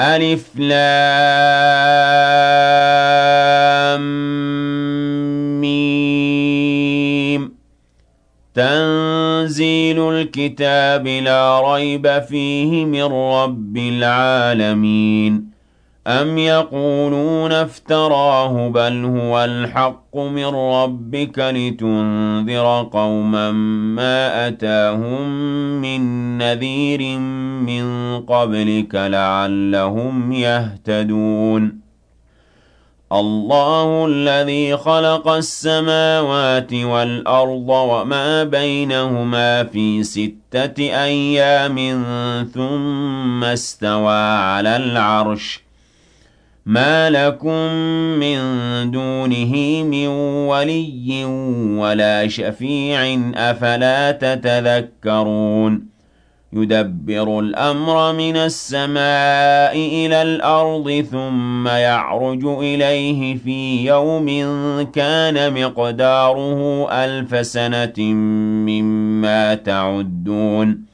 ألف لام ميم. تنزيل الكتاب لا ريب فيه من رب العالمين. أم يقولون افتراه بل هو الحق من ربك لتنذر قوما ما أتاهم من نذير من قبلك لعلهم يهتدون الله الذي خلق السماوات والأرض وما بينهما في ستة أيام ثم استوى على العرش ما لكم من دونه من ولي ولا شفيع أفلا تتذكرون يدبر الأمر من السماء إلى الأرض ثم يعرج إليه في يوم كان مقداره ألف سنة مما تعدون